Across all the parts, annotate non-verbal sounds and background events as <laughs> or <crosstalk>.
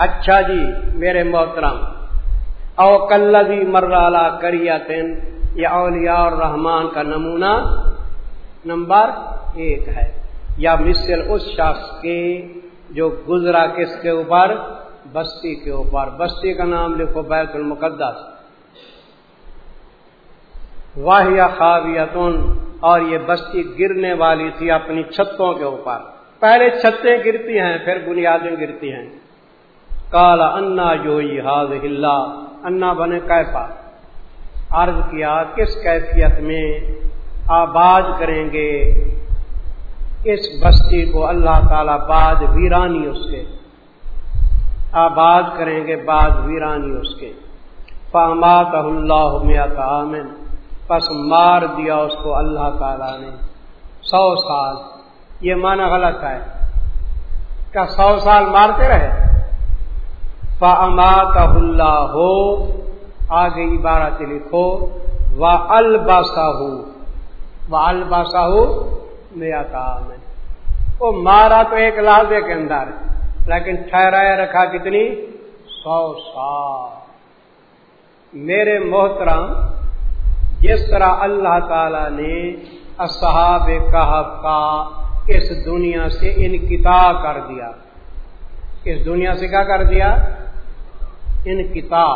اچھا جی میرے محترم۔ او کلزی مرالہ کریا تین یا اولیاء اور رحمان کا نمونہ نمبر ایک ہے۔ یا مثل اس شخص کے جو گزرا کس کے اوپر؟ بستی کے اوپر۔ بستی کا نام لکھو بیت المقدس۔ واہ خوابیتن اور یہ بستی گرنے والی تھی اپنی چھتوں کے اوپر۔ پہلے چھتیں گرتی ہیں، پھر بنیادیں گرتی ہیں۔ کالا انا جو حاض انا بنے کیفا۔ عرض کیا، کس کیفیت میں آباد کریں گے؟ اس بستی کو اللہ تعالی بعد ویرانی اس کے۔ آباد کریں گے بعد ویرانی اس کے۔ فامات اللہ عامن پس مار دیا اس کو اللہ تعالی نے۔ سو سال۔ یہ معنی غلط ہے۔ کیا سو سال مارتے رہے؟ فامات اللہ ہو آگے عبارت لکھو و الباسا ہو و الباسا ہو میرا کام ہے۔ وہ مارا تو ایک لازے کے اندر لیکن ٹھہرایا رکھا کتنی؟ سو سال۔ میرے محترم، جس طرح اللہ تعالی نے اصحاب کہف کا اس دنیا سے انکتا کر دیا۔ اس دنیا سے کیا کر دیا؟ انکتا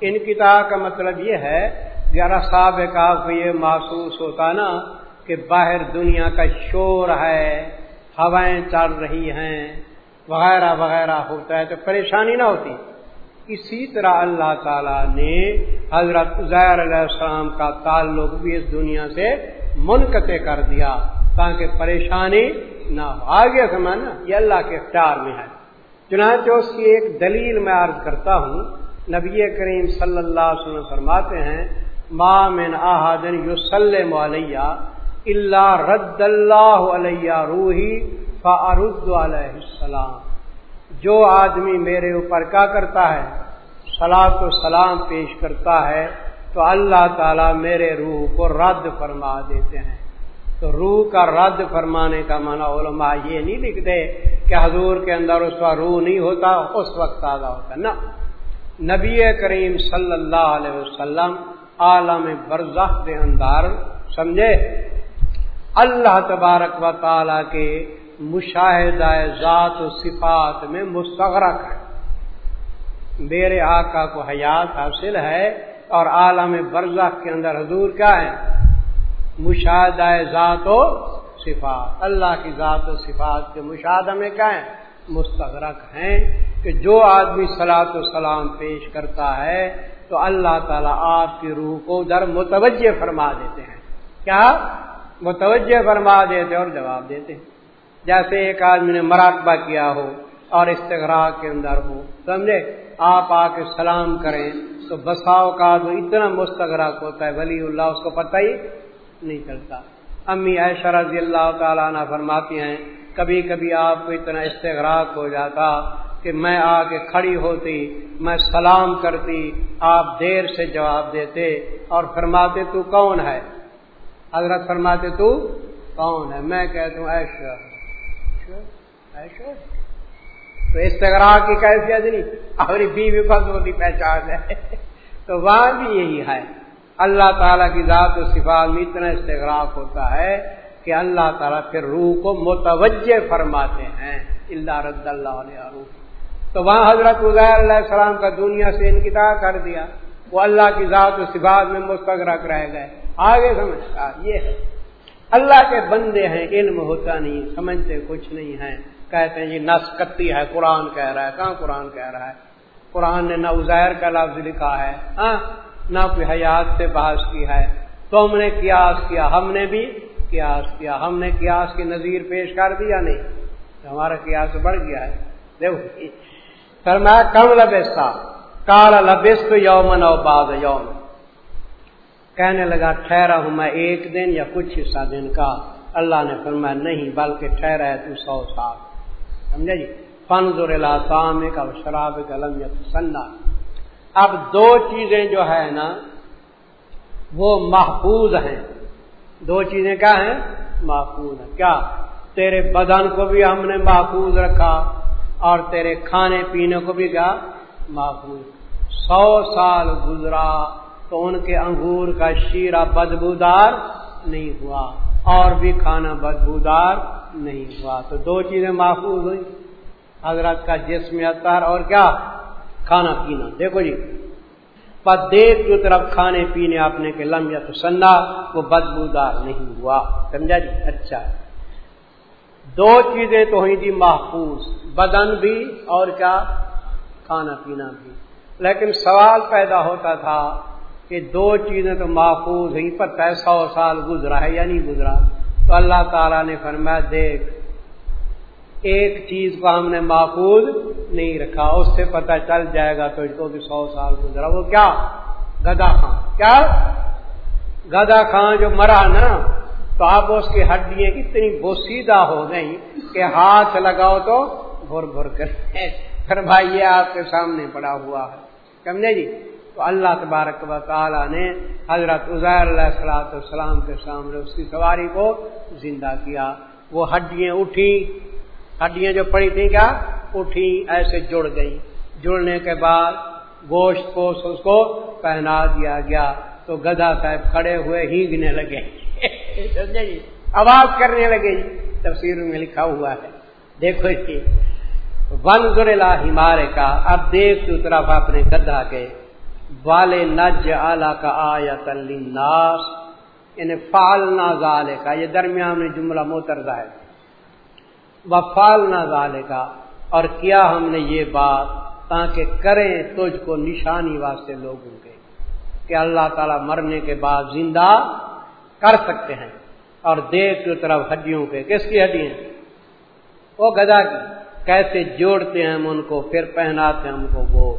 انکتا کا مطلب یہ ہے ذرا صاحب کو یہ محسوس ہوتا نا کہ باہر دنیا کا شور ہے، ہوائیں چل رہی ہیں، وغیرہ وغیرہ ہوتا ہے تو پریشانی نہ ہوتی۔ اسی طرح اللہ تعالی نے حضرت عزیر علیہ السلام کا تعلق بھی اس دنیا سے منقطع کر دیا تاکہ پریشانی نہ ہو۔ آگے سمانا یہ اللہ کے اختیار میں ہے۔ چنانچہ اس کی ایک دلیل میں عرض کرتا ہوں۔ نبی کریم صلی اللہ علیہ وسلم فرماتے ہیں ماں من احادن یوسلم علیہ اللہ رد اللہ علیہ روحی فارد علیہ السلام. جو آدمی میرے اوپر کیا کرتا ہے؟ سلاد و سلام پیش کرتا ہے تو اللہ تعالیٰ میرے روح کو رد فرما دیتے ہیں۔ تو روح کا رد فرمانے کا معنی علماء یہ نہیں لکھتے کہ حضور کے اندر اس کا روح نہیں ہوتا، اس وقت تازہ ہوتا نا نبی کریم صلی اللہ علیہ وسلم عالم برزخ کے اندر، سمجھے؟ اللہ تبارک و تعالی کے مشاہدہ ذات و صفات میں مستغرق ہے۔ میرے آقا کو حیات حاصل ہے اور عالم برزخ کے اندر حضور کیا ہے؟ مشاہدہ ذات و صفات۔ اللہ کی ذات و صفات کے مشاہدہ میں کیا ہے مستغرق ہیں کہ جو آدمی سلاۃ و سلام پیش کرتا ہے تو اللہ تعالیٰ آپ کی روح کو ادھر متوجہ فرما دیتے ہیں۔ کیا؟ متوجہ فرما دیتے اور جواب دیتے ہیں۔ جیسے ایک آدمی نے مراقبہ کیا ہو اور استغرا کے اندر ہو، سمجھے؟ آپ آ کے سلام کریں تو بساؤ کا جو اتنا مستغرق ہوتا ہے، ولی اللہ اس کو پتہ ہی نہیں چلتا۔ امی عائشہ رضی اللہ تعالیٰ عنہ فرماتی ہیں، کبھی کبھی آپ کو اتنا استغراق ہو جاتا کہ میں آ کے کھڑی ہوتی، میں سلام کرتی، آپ دیر سے جواب دیتے اور فرماتے، تو کون ہے؟ حضرت فرماتے، تو کون ہے؟ میں کہتا ہوں ایشا تو استغرا کی کیفیت نہیں، اپنی بیوی ہوتی پہچان ہے۔ تو وہاں بھی یہی ہے۔ اللہ تعالیٰ کی ذات و صفات میں اتنا استغراق ہوتا ہے کہ اللہ تعالیٰ پھر روح کو متوجہ فرماتے ہیں۔ اللہ رد اللہ علیہ روح تو وہاں حضرت عزیر علیہ السلام کا دنیا سے انکتا کر دیا۔ وہ اللہ کی ذات و صفات میں مستغرق رہ گئے۔ آگے سمجھتا، یہ ہے۔ اللہ کے بندے ہیں، علم ہوتا نہیں، سمجھتے کچھ نہیں ہے کہتے ہیں، یہ نس کتی ہے، قرآن کہہ رہا ہے۔ کہاں قرآن کہہ رہا ہے؟ قرآن نے نہ ازیر کا لفظ لکھا ہے۔ ہاں نہ کوئی حیات سے بحث کی ہے۔ تم نے قیاس کیا، ہم نے بھی قیاس کیا۔ ہم نے قیاس کی نظیر پیش کر دیا نہیں؟ ہمارا قیاس بڑھ گیا ہے۔ دیکھو سر میں کم لبیستا۔ کالا لبیست یومن اور بعد یوم۔ کہنے لگا ٹھہرا ہوں میں ایک دن یا کچھ حصہ دن کا۔ اللہ نے فرمایا، نہیں، بلکہ ٹھہرا ہے تو سو سال۔ سمجھا جی؟ فن ضلع کا شراب قلم سننا اب دو چیزیں جو ہے نا، وہ محفوظ ہیں۔ دو چیزیں کیا ہیں؟ محفوظ ہیں۔ کیا؟ تیرے بدن کو بھی ہم نے محفوظ رکھا اور تیرے کھانے پینے کو بھی کیا؟ محفوظ۔ سو سال گزرا تو ان کے انگور کا شیرہ بدبودار نہیں ہوا اور بھی کھانا بدبودار نہیں ہوا۔ تو دو چیزیں محفوظ ہوئی۔ حضرت کا جسم اطار اور کیا؟ کھانا پینا۔ دیکھو جی پر دیکھ جو طرف کھانے پینے اپنے کے لمبیا تو سننا وہ بدبودار نہیں ہوا۔ سمجھا جی؟ اچھا۔ دو چیزیں تو ہوئی جی تھی محفوظ، بدن بھی اور کیا؟ کھانا پینا بھی۔ لیکن سوال پیدا ہوتا تھا کہ دو چیزیں تو محفوظ ہیں، پر سو سال گزرا ہے یا نہیں گزرا؟ تو اللہ تعالیٰ نے فرمایا، دیکھ ایک چیز کو ہم نے محفوظ نہیں رکھا، اس سے پتہ چل جائے گا تو اس کو بھی سو سال گزرا۔ وہ کیا؟ گدا خان۔ کیا؟ گدا خان جو مرا نا، تو آپ اس کی ہڈیاں اتنی بوسیدہ ہو گئی کہ ہاتھ لگاؤ تو بھر بھر کر۔ پھر بھائی، یہ آپ کے سامنے پڑا ہوا ہے۔ سمجھے جی؟ تو اللہ تبارک و تعالیٰ نے حضرت عزیر علیہ السلاۃ السلام کے سامنے اس کی سواری کو زندہ کیا۔ وہ ہڈیاں اٹھی۔ ہڈیاں جو پڑی تھیں کیا؟ اٹھی، ایسے جڑ گئی جڑنے کے بعد گوشت کو اس کو پہنا دیا گیا۔ تو گدا صاحب کھڑے ہوئے ہینگنے لگے۔ <laughs> جی؟ آواز کرنے لگے جی۔ تفسیر میں لکھا ہوا ہے۔ دیکھو جی ون ہمارے کا اب دیکھ تو طرف اپنے گدا کے۔ والے نج آلہ کا آیا ناس یعنی فالنا ظالے کا یہ درمیان میں جملہ موتر ظاہر۔ و فالنا ظالے کا اور کیا ہم نے یہ بات تاکہ کریں تجھ کو نشانی واسطے لوگوں کے، کہ اللہ تعالی مرنے کے بعد زندہ کر سکتے ہیں۔ اور دیکھ کی طرف ہڈیوں کے کس کی ہڈیاں وہ گدا کی۔ کیسے جوڑتے ہیں ہم ان کو، پھر پہناتے ہیں ہم کو وہ۔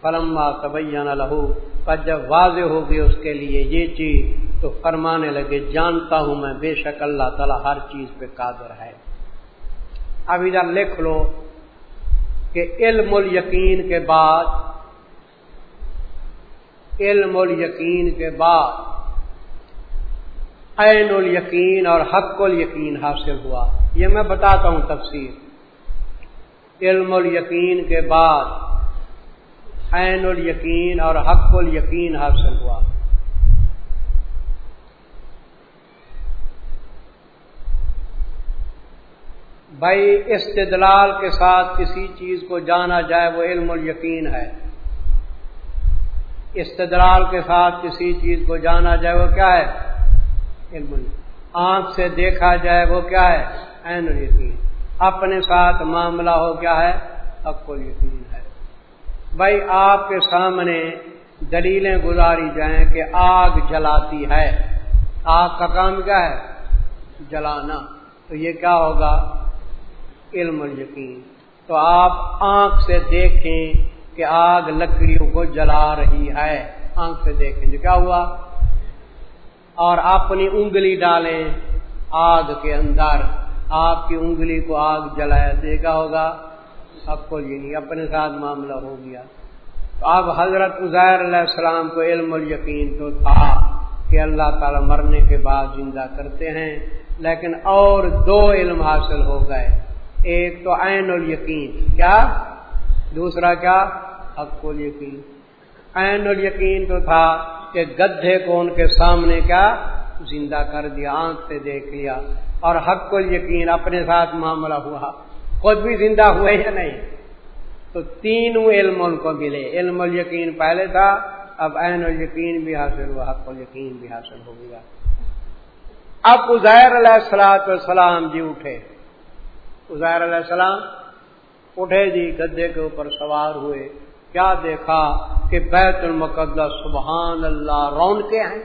فلما تبین لہو پر جب واضح ہوگی اس کے لیے یہ چیز، تو فرمانے لگے، جانتا ہوں میں، بے شک اللہ تعالیٰ ہر چیز پہ قادر ہے۔ اب ادھر لکھ لو کہ علم الیقین کے بعد، علم الیقین کے بعد عین الیقین اور حق الیقین حاصل ہوا۔ یہ میں بتاتا ہوں تفصیل علم الیقین کے بعد عین الیقین اور حق الیقین حاصل ہوا۔ بھائی استدلال کے ساتھ کسی چیز کو جانا جائے وہ علم الیقین ہے۔ استدلال کے ساتھ کسی چیز کو جانا جائے وہ کیا ہے؟ علم۔ آنکھ سے دیکھا جائے وہ کیا ہے؟ عین الیقین اپنے ساتھ معاملہ ہو کیا ہے؟ حق الیقین ہے۔ بھائی آپ کے سامنے دلیلیں گزاری جائیں کہ آگ جلاتی ہے۔ آگ کا کام کیا ہے؟ جلانا۔ تو یہ کیا ہوگا؟ علم یقین۔ تو آپ آنکھ سے دیکھیں کہ آگ لکڑیوں کو جلا رہی ہے۔ آنکھ سے دیکھیں جو کیا ہوا؟ اور اپنی انگلی ڈالیں آگ کے اندر۔ آپ کی انگلی کو آگ جلایا دیکھا ہوگا؟ اب کو یہ نہیں اپنے ساتھ معاملہ ہو گیا۔ تو اب حضرت عزیر علیہ السلام کو علم ال یقین تو تھا کہ اللہ تعالی مرنے کے بعد زندہ کرتے ہیں، لیکن اور دو علم حاصل ہو گئے۔ ایک تو عین ال یقین کیا؟ دوسرا کیا؟ حق ال یقین عین ال یقین تو تھا کہ گدھے کو ان کے سامنے کیا؟ زندہ کر دیا، آنکھ سے دیکھ لیا۔ اور حق ال یقین اپنے ساتھ معاملہ ہوا۔ خود بھی زندہ ہوئے یا نہیں؟ تو تینوں علم ان کو ملے۔ علم یقین پہلے تھا، اب عین یقین بھی حاصل ہوا، حق یقین بھی حاصل ہو گیا۔ اب ازیر علیہ السلاۃ والسلام جی اٹھے۔ ازیر علیہ السلام اٹھے جی گدے کے اوپر سوار ہوئے۔ کیا دیکھا کہ بیت المقدس سبحان اللہ رون کے ہیں؟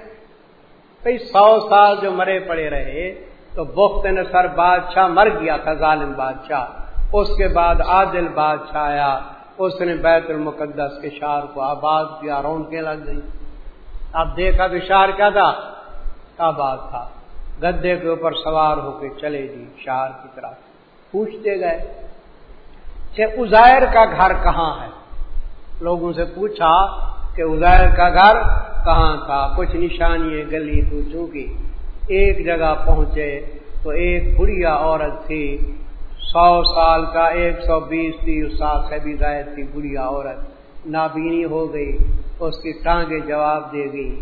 کئی سو سال جو مرے پڑے رہے، تو بخت نصر بادشاہ مر گیا تھا، ظالم بادشاہ۔ اس کے بعد عادل بادشاہ آیا، اس نے بیت المقدس کے شہر کو آباد کیا رون کے لگ گئی اب دیکھا تو شہر کیا تھا؟ آباد تھا۔ گدے کے اوپر سوار ہو کے چلے جی گی شہر کی طرف۔ پوچھتے گئے کہ ازائر کا گھر کہاں ہے؟ لوگوں سے پوچھا کہ ازائر کا گھر کہاں تھا؟ کچھ نشانی گلی تو چونکی ایک جگہ پہنچے تو ایک بڑھیا عورت تھی۔ سو سال کا ایک سو بیس تیس سال سے بھی زائد تھی بڑھیا عورت۔ نابینی ہو گئی، اس کی ٹانگیں جواب دے گئی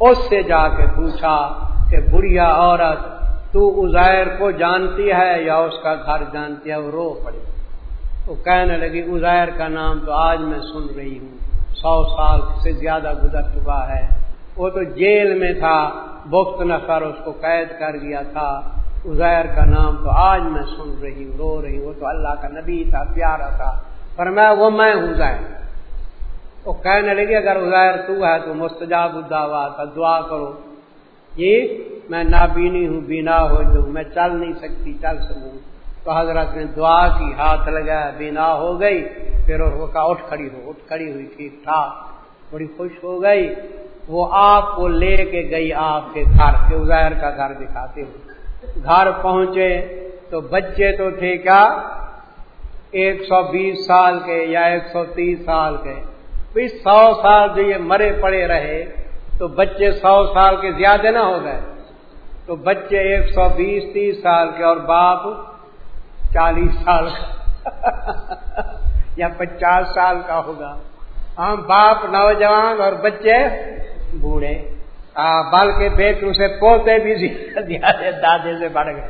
اس سے جا کے پوچھا کہ بڑھیا عورت تو ازیر کو جانتی ہے یا اس کا گھر جانتی ہے، وہ رو پڑی وہ کہنے لگی ازیر کا نام تو آج میں سن رہی ہوں۔ سو سال سے زیادہ گزر چکا ہے۔ وہ تو جیل میں تھا، بخت نفر اس کو قید کر گیا تھا۔ ازیر کا نام تو آج میں سن رہی ہوں، رو رہی ہوں۔ وہ تو اللہ کا نبی تھا، پیارا تھا۔ پر میں، وہ میں ہوں زیر وہ کہنے لگی، اگر ازیر تو ہے تو مستجاب الدعوا تھا دعا کرو۔ جی میں نابینی ہوں بینا ہو جو میں چل نہیں سکتی، چل سکوں۔ تو حضرت نے دعا کی، ہاتھ لگایا بینا ہو گئی۔ پھر وہ کہا اٹھ کھڑی ہو، اٹھ کھڑی ہوئی، ٹھیک ٹھاک، بڑی خوش ہو گئی۔ وہ آپ کو لے کے گئی، آپ کے گھر کے ازیر کا گھر دکھاتے ہوئے گھر پہنچے تو بچے تو تھے کیا؟ ایک سو بیس سال کے یا ایک سو تیس سال کے۔ بھی سو سال جو یہ مرے پڑے رہے، تو بچے سو سال کے زیادہ نہ ہو گئے۔ تو بچے ایک سو بیس تیس سال کے اور باپ چالیس سال کا <laughs> یا پچاس سال کا ہوگا۔ ہاں باپ نوجوان اور بچے بوڑھے۔ بلکہ بیٹوں سے پوتے بھی زیادہ <laughs> دادے سے بڑھ گئے۔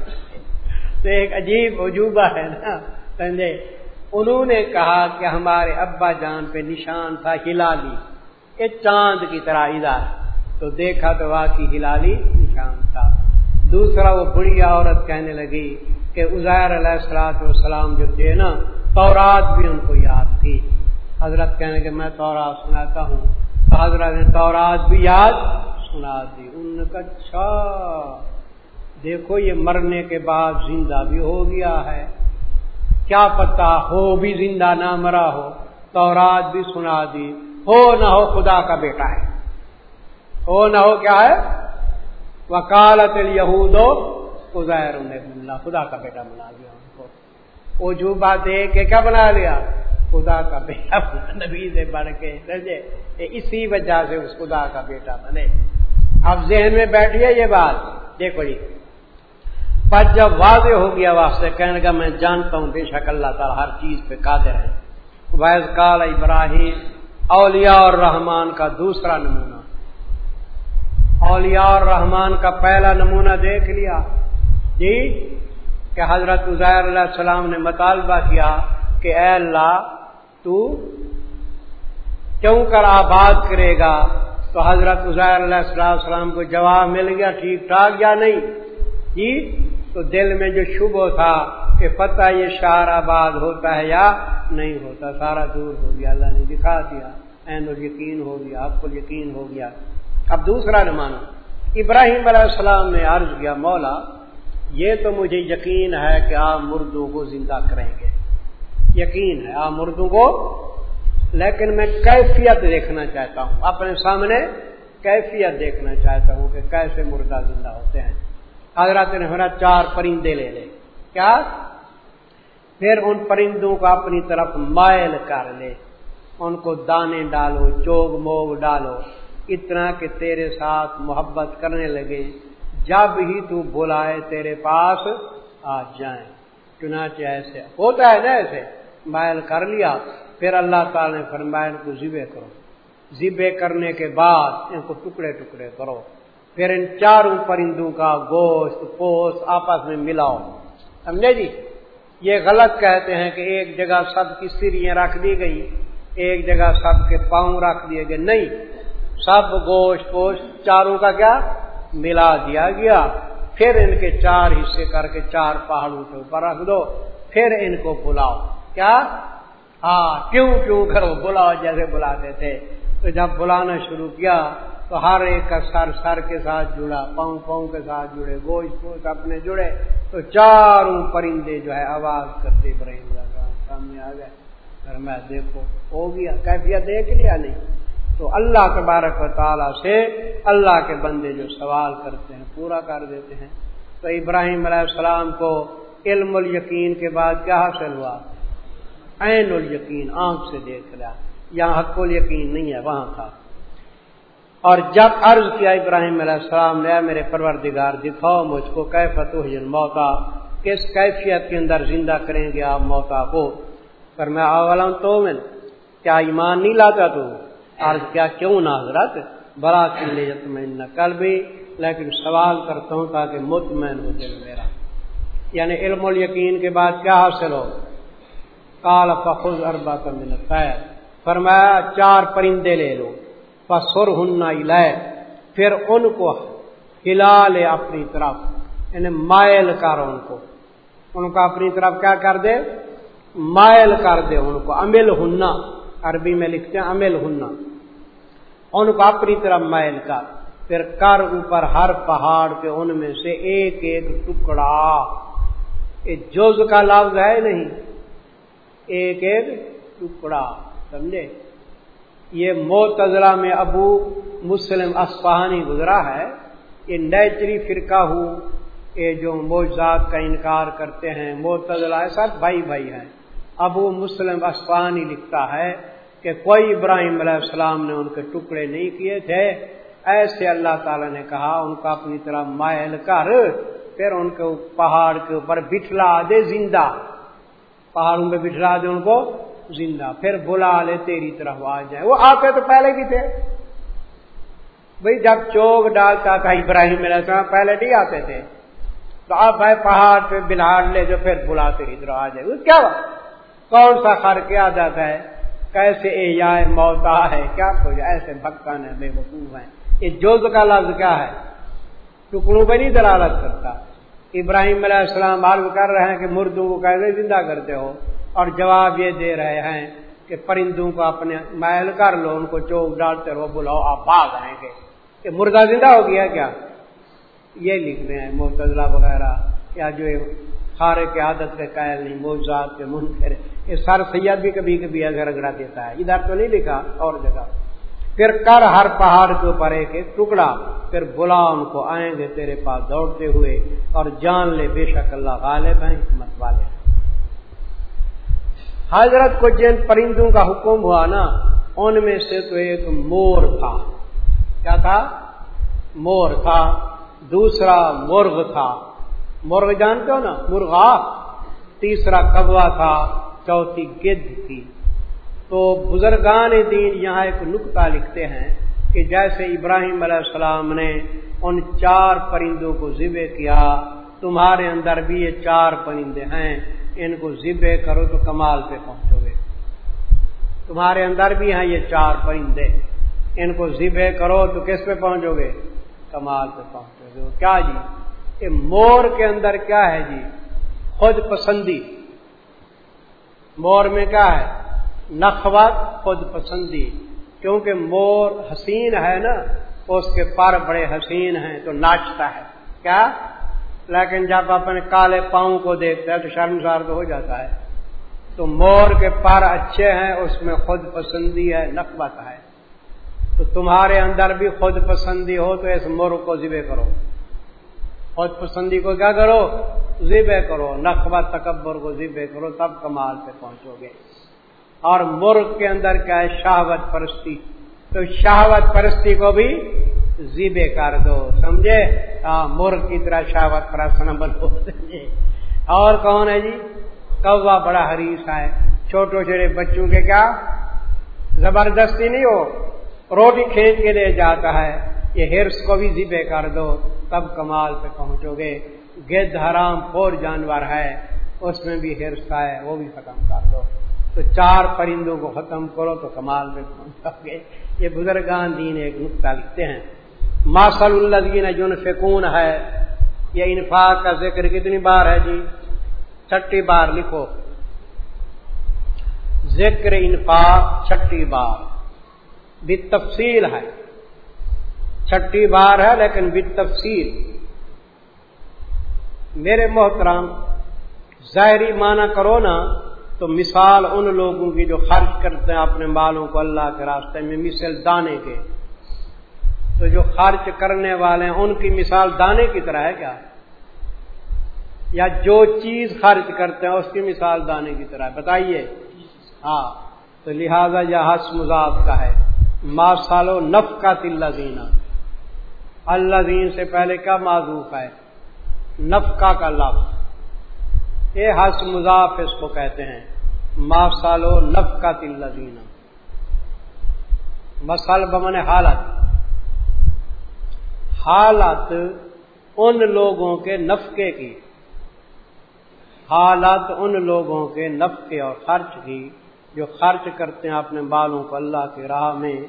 تو ایک عجیب عجوبہ ہے نا۔ سمجھے انہوں نے کہا کہ ہمارے ابا جان پہ نشان تھا ہلالی۔ یہ چاند کی طرح ادھر۔ تو دیکھا تو واقعی ہلالی نشان تھا۔ دوسرا وہ بڑی عورت کہنے لگی کہ ازیر علیہ السلاط والسلام جو تھے نا، تورات بھی ان کو یاد تھی۔ حضرت کہنے کہ میں تورات سناتا ہوں۔ تو حضرت نے تورات بھی یاد سنا دی۔ ان کا اچھا دیکھو، یہ مرنے کے بعد زندہ بھی ہو گیا ہے۔ کیا پتا ہو بھی زندہ نہ مرا ہو۔ تو رات بھی سنا دی۔ ہو نہ ہو خدا کا بیٹا ہے۔ ہو نہ ہو کیا ہے؟ وکالت یہود ازیر اللہ خدا کا بیٹا بنا دیا ان کو۔ وہ جو بات ہے کہ کیا بنا لیا؟ خدا کا بیٹا نبی سے بڑھ کے اسی وجہ سے اس خدا کا بیٹا بنے۔ اب ذہن میں بیٹھیے یہ بات۔ دیکھو جی۔ پر جب واضح ہو گیا واسطے کہنے کا، میں جانتا ہوں بے شک اللہ تعالیٰ ہر چیز پہ قادر ہے۔ ویز کال ابراہیم اولیاء اور رحمان کا دوسرا نمونہ۔ اولیاء اور رحمان کا پہلا نمونہ دیکھ لیا۔ جی کہ حضرت عزیر علیہ السلام نے مطالبہ کیا کہ اے اللہ، تو کیوں کر آباد کرے گا تو حضرت عزیر علیہ السلام کو جواب مل گیا ٹھیک ٹھاک یا نہیں؟ جی تو دل میں جو شبہ تھا کہ پتہ یہ شہر آباد ہوتا ہے یا نہیں ہوتا، سارا دور ہو گیا، اللہ نے دکھا دیا این یقین ہو گیا، آپ کو یقین ہو گیا۔ اب دوسرا نمانا ابراہیم علیہ السلام نے عرض کیا، مولا، یہ تو مجھے یقین ہے کہ آپ مردوں کو زندہ کریں گے۔ یقین ہے آپ مردوں کو، لیکن میں کیفیت دیکھنا چاہتا ہوں۔ اپنے سامنے کیفیت دیکھنا چاہتا ہوں کہ کیسے مردہ زندہ ہوتے ہیں۔ حضرت نے ہمارا چار پرندے لے لے۔ کیا؟ پھر ان پرندوں کو اپنی طرف مائل کر لے۔ ان کو دانے ڈالو، چوگ موگ ڈالو۔ اتنا کہ تیرے ساتھ محبت کرنے لگے۔ جب ہی تو بلائے تیرے پاس آ جائیں۔ چنانچہ ایسے ہوتا ہے نا ایسے، مائل کر لیا، پھر اللہ تعالی نے فرمائل کو ذبے کرو۔ ذبے کرنے کے بعد ان کو ٹکڑے ٹکڑے کرو۔ پھر ان چاروں پرندوں کا گوشت پوست آپس میں ملاؤ۔ سمجھے جی؟ یہ غلط کہتے ہیں کہ ایک جگہ سب کی سیریاں رکھ دی گئی، ایک جگہ سب کے پاؤں رکھ دیے گئے۔ نہیں سب گوشت پوشت چاروں کا کیا؟ ملا دیا گیا۔ پھر ان کے چار حصے کر کے چار پہاڑوں کے اوپر رکھ دو۔ پھر ان کو بلاؤ۔ کیا؟ ہاں کیوں کیوں کرو؟ بلاؤ جیسے بلاتے تھے۔ تو جب بلانا شروع کیا تو ہر ایک کا سر سر کے ساتھ جڑا، پاؤں پاؤں کے ساتھ جڑے، گوشت گوشت اپنے جڑے۔ تو چاروں پرندے جو ہے آواز کرتے ابراہیم سامنے آ گئے۔ میں دیکھو، ہو گیا۔ کیفیت دیکھ لیا نہیں۔ تو اللہ تبارک و تعالیٰ سے اللہ کے بندے جو سوال کرتے ہیں، پورا کر دیتے ہیں۔ تو ابراہیم علیہ السلام کو علم الیقین کے بعد کیا حاصل ہوا؟ عین الیقین، آنکھ سے دیکھ لیا۔ یہاں حق الیقین نہیں ہے، وہاں تھا۔ اور جب عرض کیا ابراہیم علیہ السلام نے میرے پروردگار، دکھاؤ مجھ کو کہ فتح موتا کس کیفیت کے اندر زندہ کریں گے آپ موتا کو؟ پر میں اولم تو میں، کیا ایمان نہیں لاتا تو؟ اور کیا کیوں نہ حضرت؟ بڑا کلے میں کل بھی، لیکن سوال کرتا ہوں تاکہ مطمئن ہو جائے میرا۔ یعنی علم یقین کے بعد کیا حاصل ہو؟ کال فخذ اربا کا ملتا ہے فرمایا، چار پرندے لے لو۔ پسر ہننا لے پھر ان کو ہلا لے اپنی طرف یعنی مائل کر ان کو۔ ان کو اپنی طرف کیا کر دے؟ مائل کر دے ان کو۔ امل ہننا عربی میں لکھتے ہیں امل ہننا ان کو اپنی طرف مائل کر۔ پھر کر اوپر ہر پہاڑ کے ان میں سے ایک ایک ٹکڑا۔ یہ جز کا لفظ ہے نہیں۔ ایک ایک ٹکڑا، سمجھے؟ یہ موتزلہ میں ابو مسلم اسفہانی گزرا ہے۔ یہ نیچری فرقہ ہو۔ یہ جو موجات کا انکار کرتے ہیں موتزلہ سب بھائی بھائی ہیں۔ ابو مسلم اسفہانی لکھتا ہے کہ کوئی ابراہیم علیہ السلام نے ان کے ٹکڑے نہیں کیے تھے۔ ایسے اللہ تعالی نے کہا، ان کا اپنی طرح مائل کر، پھر ان کے پہاڑ کے اوپر بٹھلا دے زندہ۔ پہاڑوں پہ بٹھلا دے ان کو زندہ۔ پھر بلا لے تیری طرف آ جائے وہ آتے تو پہلے بھی تھے۔ بھائی جب چوک ڈالتا تھا ابراہیم میرا السلام، پہلے نہیں آتے تھے۔ تو آپ بھائی پہاڑ پہ بلاڑ لے جو پھر بلا تیری طرف آ جائے۔ کیا کون سا خر کیا جاتا ہے کیسے اے یا موتا ہے؟ کیا کچھ ایسے بھگتان ہے بے وقوف ہیں۔ یہ جوز کا لفظ کیا ہے؟ ٹکڑوں پہ نہیں دلالت کرتا۔ ابراہیم علیہ السلام معلوم کر رہے ہیں کہ مردوں کو کیسے زندہ کرتے ہو؟ اور جواب یہ دے رہے ہیں کہ پرندوں کو اپنے محل کر لو، ان کو چوک ڈالتے رہو، بلاؤ، آپ باغ آئیں گے۔ کہ مردہ زندہ ہو گیا کیا؟ یہ لکھ رہے ہیں محتضلہ وغیرہ۔ یا جو خارے کے عادت کے قائل نہیں موزات کے منکر یہ سر سید بھی کبھی کبھی ایسا رگڑا دیتا ہے۔ ادھر تو نہیں لکھا، اور جگہ۔ پھر کر ہر پہاڑ کے اوپر ایک ایک ٹکڑا، پھر بلا ان کو آئیں گے تیرے پاس دوڑتے ہوئے، اور جان لے بے شک اللہ غالب ہیں، حکمت والے حضرت کو جن پرندوں کا حکم ہوا نا، ان میں سے تو ایک مور تھا۔ کیا تھا؟ مور تھا۔ دوسرا مرغ تھا۔ مرغ جانتے ہو نا؟ مرغا۔ تیسرا کبوا تھا۔ چوتھی گد تھی تو بزرگان دین یہاں ایک نقطہ لکھتے ہیں کہ جیسے ابراہیم علیہ السلام نے ان چار پرندوں کو ذبے کیا، تمہارے اندر بھی یہ چار پرندے ہیں، ان کو ذبے کرو تو کمال پہ پہنچو گے۔ تمہارے اندر بھی ہیں یہ چار پرندے، ان کو ذبے کرو تو کس پہ پہنچو گے؟ کمال پہ پہنچو گے۔ کیا جی؟ یہ مور کے اندر کیا ہے جی؟ خود پسندی۔ مور میں کیا ہے؟ نخوت خود پسندی، کیونکہ مور حسین ہے نا، اس کے پر بڑے حسین ہیں، تو ناچتا ہے۔ کیا؟ لیکن جب اپنے کالے پاؤں کو دیکھتا ہے تو شرمسار تو ہو جاتا ہے۔ تو مور کے پر اچھے ہیں، اس میں خود پسندی ہے نقبت ہے۔ تو تمہارے اندر بھی خود پسندی ہو تو اس مور کو ذبے کرو۔ خود پسندی کو کیا کرو؟ ذبے کرو نقبت تکبر کو ذبے کرو، تب کمال پہ پہنچو گے۔ اور مرغ کے اندر کیا ہے؟ شہوت پرستی۔ تو شہوت پرستی کو بھی زیبے کر دو، سمجھے؟ مرغ کی طرح شہوت پرست نمبر اور کون ہے جی؟ کوا بڑا حریص ہے۔ چھوٹے چھوٹے بچوں کے کیا؟ زبردستی نہیں ہو، روٹی کھینچ کے لے جاتا ہے۔ یہ ہرس کو بھی زیبے کر دو، تب کمال پہ پہنچو گے۔ گد حرام پور جانور ہے، اس میں بھی ہرس ہے، وہ بھی ختم کر دو۔ تو چار پرندوں کو ختم کرو تو کمال میں پہنچ گے۔ یہ بزرگان دین ایک نقطہ لکھتے ہیں۔ ماسل الدین جن فکون ہے۔ یہ انفاق کا ذکر کتنی بار ہے جی؟ چھٹی بار لکھو۔ ذکر انفاق چھٹی بار۔ بھی تفصیل ہے۔ چھٹی بار ہے لیکن بھی تفصیل میرے محترام ظاہری معنی کرو نا، تو مثال ان لوگوں کی جو خرچ کرتے ہیں اپنے بالوں کو اللہ کے راستے میں مثل دانے کے۔ تو جو خرچ کرنے والے ہیں، ان کی مثال دانے کی طرح ہے کیا؟ یا جو چیز خرچ کرتے ہیں، اس کی مثال دانے کی طرح ہے۔ بتائیے۔ ہاں تو لہذا یہ حس مزاد کا ہے۔ ما سالو نف کا تل دینا اللہ دین سے پہلے کیا معذوف ہے؟ نفقہ کا لفظ۔ یہ ہس مضاف اس کو کہتے ہیں ما سالو نف کا تل مسل بمن حالت۔ حالت ان لوگوں کے نفقے کی۔ حالت ان لوگوں کے نفقے اور خرچ کی جو خرچ کرتے ہیں اپنے بالوں کو اللہ کی راہ میں۔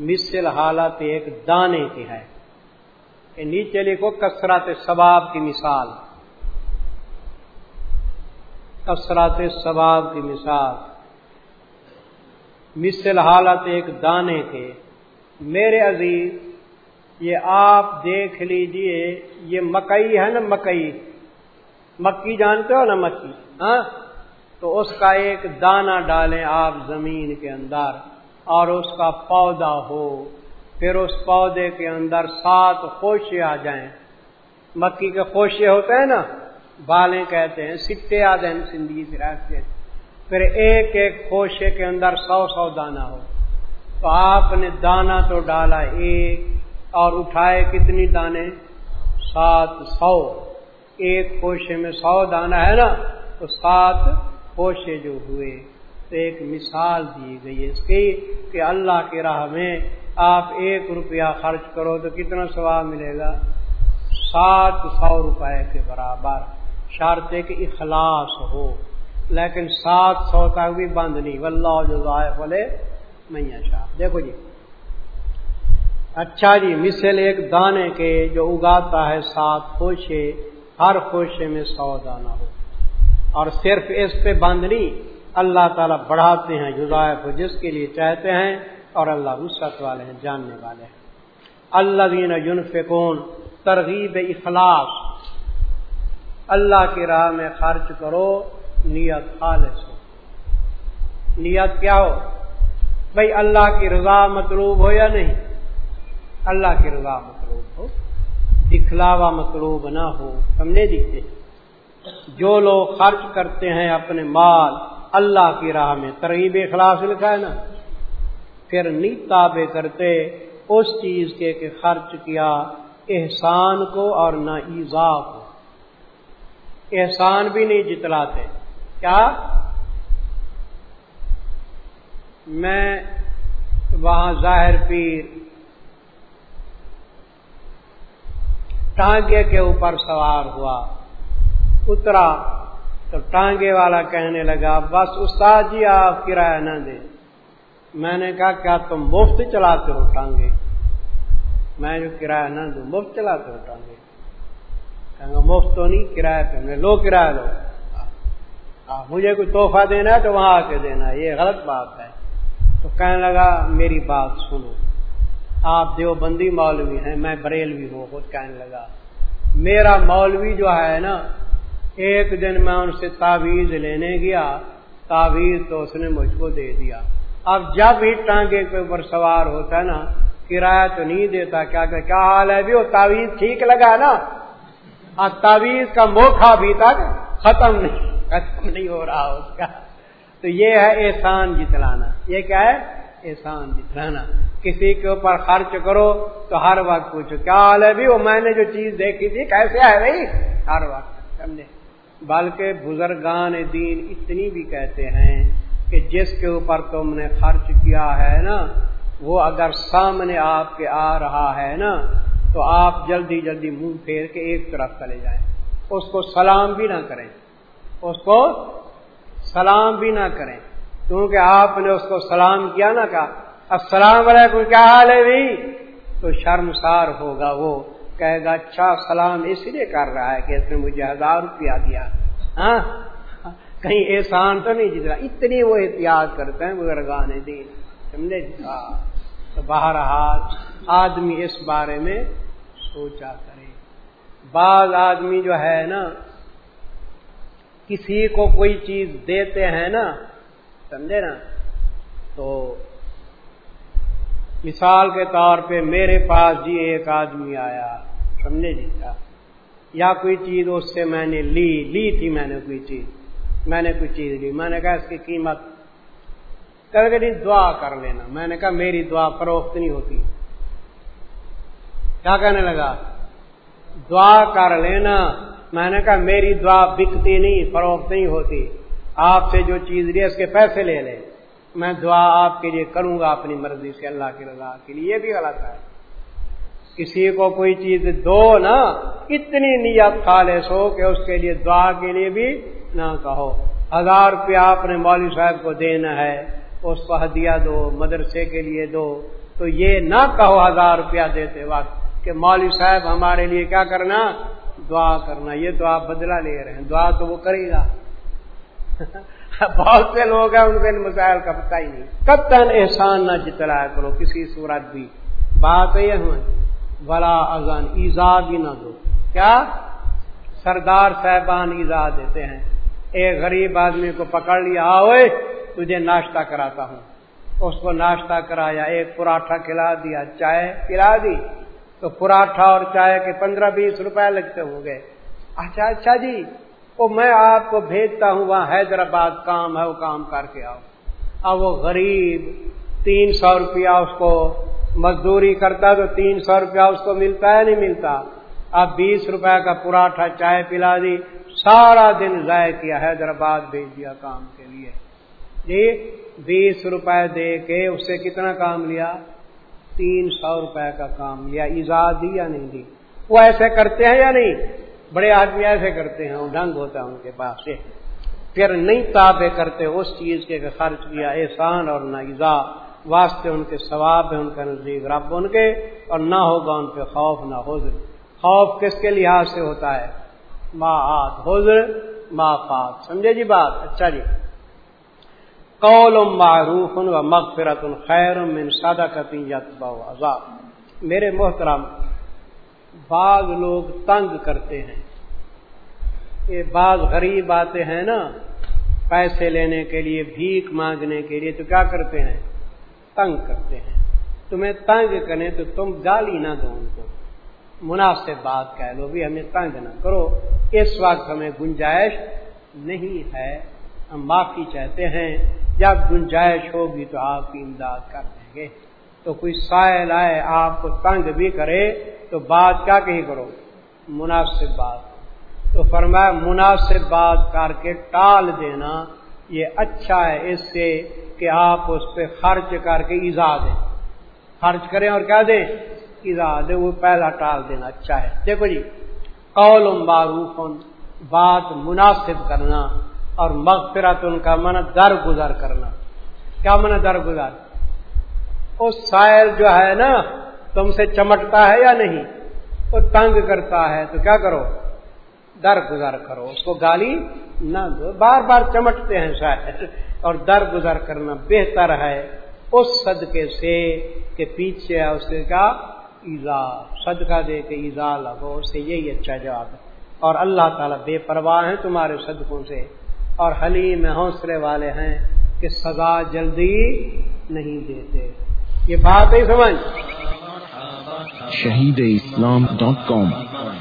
مثل حالت ایک دانے کی ہے۔ نیچے لکھو کثرات ثواب کی مثال۔ کثرات ثواب کی مثال۔ مثل حالت ایک دانے کے۔ میرے عزیز، یہ آپ دیکھ لیجیے، یہ مکئی ہے نا مکئی۔ مکی جانتے ہو نا مکی؟ ہاں؟ تو اس کا ایک دانہ ڈالیں آپ زمین کے اندر اور اس کا پودا ہو۔ پھر اس پودے کے اندر سات خوشے آ جائیں۔ مکی کے خوشے ہوتے ہیں نا، بالیں کہتے ہیں سٹے آ جائیں سندگی سے پھر ایک ایک خوشے کے اندر سو سو دانہ ہو۔ تو آپ نے دانا تو ڈالا ایک، اور اٹھائے کتنی دانے؟ سات سو۔ ایک خوشے میں سو دانا ہے نا، تو سات خوشے جو ہوئے۔ تو ایک مثال دی گئی اس کی کہ اللہ کی راہ میں آپ ایک روپیہ خرچ کرو تو کتنا ثواب ملے گا؟ سات سو روپئے کے برابر۔ شرط کہ اخلاص ہو۔ لیکن سات سو تک بھی بند نہیں۔ واللہ جو ضائف بولے میاں شاہ۔ دیکھو جی۔ اچھا جی مثل ایک دانے کے جو اگاتا ہے سات خوشے، ہر خوشے میں سو دانہ ہو۔ اور صرف اس پہ بند نہیں، اللہ تعالیٰ بڑھاتے ہیں جزائف کو جس کے لیے چاہتے ہیں اور اللہ وسط والے ہیں، جاننے والے ہیں۔ اللہ دین یونفکون ترغیب اخلاص۔ اللہ کی راہ میں خرچ کرو، نیت خالص ہو۔ نیت کیا ہو؟ بھائی اللہ کی رضا مطلوب ہو یا نہیں؟ اللہ کی رضا مطلوب ہو۔ دکھلاوا مطلوب نہ ہو۔ سمجھے دکھتے۔ جو لوگ خرچ کرتے ہیں اپنے مال، اللہ کی راہ میں ترغیب اخلاص لکھا ہے نا۔ پھر تابے کرتے، اس چیز کے کہ خرچ کیا احسان کو اور نہ ایزا کو۔ احسان بھی نہیں جتلاتے۔ کیا؟ میں وہاں ظاہر پیر ٹانگے کے اوپر سوار ہوا۔ اترا تو ٹانگے والا کہنے لگا، بس استاد جی آپ کرایہ نہ دیں۔ میں نے کہا، کیا تم مفت چلاتے ہو ٹانگے میں جو کرایہ نہ دوں، مفت چلاتے ہو ٹانگے کہ مفت تو نہیں، کرایہ پہ لو کرایہ لو۔ مجھے کوئی تحفہ دینا ہے تو وہاں آ کے دینا، یہ غلط بات ہے۔ تو کہنے لگا، میری بات سنو۔ آپ دیو بندی مولوی ہیں، میں بریلوی ہوں، خود کہنے لگا۔ میرا مولوی جو ہے نا، ایک دن میں ان سے تعویذ لینے گیا، تعویذ تو اس نے مجھ کو دے دیا۔ اب جب ہی ٹانگے کے اوپر سوار ہوتا ہے نا، کرایہ تو نہیں دیتا کیا کہ کیا حال ہے؟ بھی وہ تعویذ ٹھیک لگا نا۔ اور تعویذ کا موقع بھی تک ختم نہیں ختم نہیں ہو رہا اس کا۔ تو یہ ہے احسان جتلانا یہ کیا ہے؟ احسان جتلانا کسی کے اوپر خرچ کرو تو ہر وقت پوچھو، کیا حال ہے بھی وہ میں نے جو چیز دیکھی تھی، کیسے ہے بھائی؟ ہر وقت، سمجھے؟ بلکہ بزرگان دین اتنی بھی کہتے ہیں کہ جس کے اوپر تم نے خرچ کیا ہے نا، وہ اگر سامنے آپ کے آ رہا ہے نا، تو آپ جلدی جلدی منہ پھیر کے ایک طرف چلے جائیں۔ اس کو سلام بھی نہ کریں۔ اس کو سلام بھی نہ کریں۔ کیونکہ آپ نے اس کو سلام کیا نا کہا۔ السلام علیکم، کیا حال ہے بھی تو شرمسار ہوگا وہ، کہے گا اچھا سلام اس لیے کر رہا ہے کہ اس نے مجھے ہزار روپیہ دیا۔ ہاں؟ کہیں احسان تو نہیں جتنا اتنی وہ احتیاط کرتے ہیں بزرگان دین۔ سمجھے؟ ہاں۔ تو بہرحال آدمی اس بارے میں سوچا کرے۔ بعض آدمی جو ہے نا، کسی کو کوئی چیز دیتے ہیں نا، سمجھے نا؟ تو مثال کے طور پہ میرے پاس جی ایک آدمی آیا، سمجھے جی؟ کیا یا کوئی چیز اس سے میں نے لی لی تھی میں نے کوئی چیز۔ میں نے کوئی چیز لی میں نے کہا اس کی قیمت۔ کر کے جی دعا کر لینا۔ میں نے کہا میری دعا فروخت نہیں ہوتی۔ کیا کہنے لگا؟ دعا کر لینا۔ میں نے کہا میری دعا بکتی نہیں، فروخت نہیں ہوتی۔ آپ سے جو چیز لی اس کے پیسے لے لیں میں دعا آپ کے لیے کروں گا، اپنی مرضی سے اللہ کی رضا کے لیے یہ بھی غلط ہے۔ کسی کو کوئی چیز دو نا اتنی نیت خالص ہو کہ اس کے لیے دعا کے لیے بھی نہ کہو۔ ہزار روپیہ آپ نے مولوی صاحب کو دینا ہے، اس کو ہدیہ دو، مدرسے کے لیے دو۔ تو یہ نہ کہو ہزار روپیہ دیتے وقت کہ مولوی صاحب ہمارے لیے کیا کرنا؟ دعا کرنا۔ یہ تو آپ بدلا لے رہے ہیں، دعا تو وہ کرے گا۔ <laughs> بہت سے لوگ ہیں، ان کو ان مسائل کا پتہ ہی نہیں۔ کب تک احسان نہ جتلایا کرو کسی صورت بھی۔ بات یہ ہوں بلا اذان ایزا بھی نہ دو۔ کیا؟ سردار صاحبان ایزا دیتے ہیں۔ ایک غریب آدمی کو پکڑ لیا ہوئے تجھے ناشتہ کراتا ہوں۔ اس کو ناشتہ کرایا، ایک پراٹھا کھلا دیا، چائے پلا دی۔ تو پراٹھا اور چائے کے پندرہ بیس روپے لگتے ہو گئے۔ اچھا اچھا جی وہ میں آپ کو بھیجتا ہوں، وہاں حیدرآباد کام ہے، وہ کام کر کے آؤ۔ اب وہ غریب تین سو روپیہ اس کو مزدوری کرتا تو تین سو روپیہ اس کو ملتا ہے نہیں ملتا؟ اب بیس روپے کا پراٹھا چائے پلا دی، سارا دن ضائع کیا، حیدرآباد بھیج دیا کام کے لیے۔ جی بیس روپے دے کے اس سے کتنا کام لیا؟ تین سو روپے کا کام لیا۔ ایزاد دی یا نہیں دی؟ وہ ایسے کرتے ہیں یا نہیں؟ بڑے آدمی ایسے کرتے ہیں وہ ڈنگ ہوتا ہے ان کے پاس۔ سے پھر نہیں تابے کرتے، اس چیز کے خرچ کیا، احسان اور نہ ایزا۔ واسطے ان کے ثواب ہے ان کا نزدیک رب ان کے، اور نہ ہوگا ان پہ خوف، نہ حضر خوف کس کے لحاظ سے ہوتا ہے؟ ما آت حضر ما فات۔ سمجھے جی بات؟ اچھا جی۔ قول معروف و مغفرت خیر من سادہ کتی یتبا عذاب۔ میرے محترم، بعض لوگ تنگ کرتے ہیں۔ یہ بعض غریب آتے ہیں نا، پیسے لینے کے لیے، بھیک مانگنے کے لیے تو کیا کرتے ہیں؟ تنگ کرتے ہیں۔ تمہیں تنگ کریں تو تم گالی نہ دو ان کو۔ مناسب بات کہہ لو، بھی ہمیں تنگ نہ کرو۔ اس وقت ہمیں گنجائش نہیں ہے۔ ہم معافی چاہتے ہیں۔ جب گنجائش ہوگی تو آپ کی امداد کر دیں گے۔ تو کوئی سائل آئے، آپ کو تنگ بھی کرے تو بات کیا کہیں کرو؟ مناسب بات۔ تو فرمایا، مناسب بات کر کے ٹال دینا یہ اچھا ہے اس سے کہ آپ اس پہ خرچ کر کے ایزا دیں۔ خرچ کریں اور کیا دیں؟ ایزا دیں۔ وہ پہلا ٹال دینا اچھا ہے۔ دیکھو جی قول معروف بات مناسب کرنا اور مغفرت ان کا من در گزر کرنا۔ کیا من در گزر وہ سائل جو ہے نا، تم سے چمٹتا ہے یا نہیں؟ وہ تنگ کرتا ہے تو کیا کرو؟ در گزر کرو۔ اس کو گالی نہ دو، بار بار چمٹتے ہیں شاید، اور در گزر کرنا بہتر ہے اس صدقے سے کہ پیچھے ہے اس کا ایزا، صدقہ دے کے ایزا لگو، اس سے یہی اچھا جواب ہے۔ اور اللہ تعالیٰ بے پرواہ ہیں تمہارے صدقوں سے۔ اور حلیم حوصلے والے ہیں کہ سزا جلدی نہیں دیتے۔ یہ بات ہی سمجھ؟ شہید اسلام ڈاٹ کام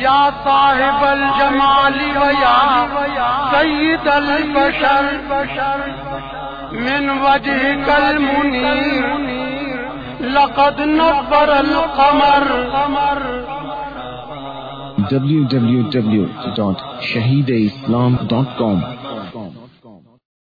یا صاحب الجمال ویا سید البشر من وجه المنیر لقد نبر القمر www.shahideislam.com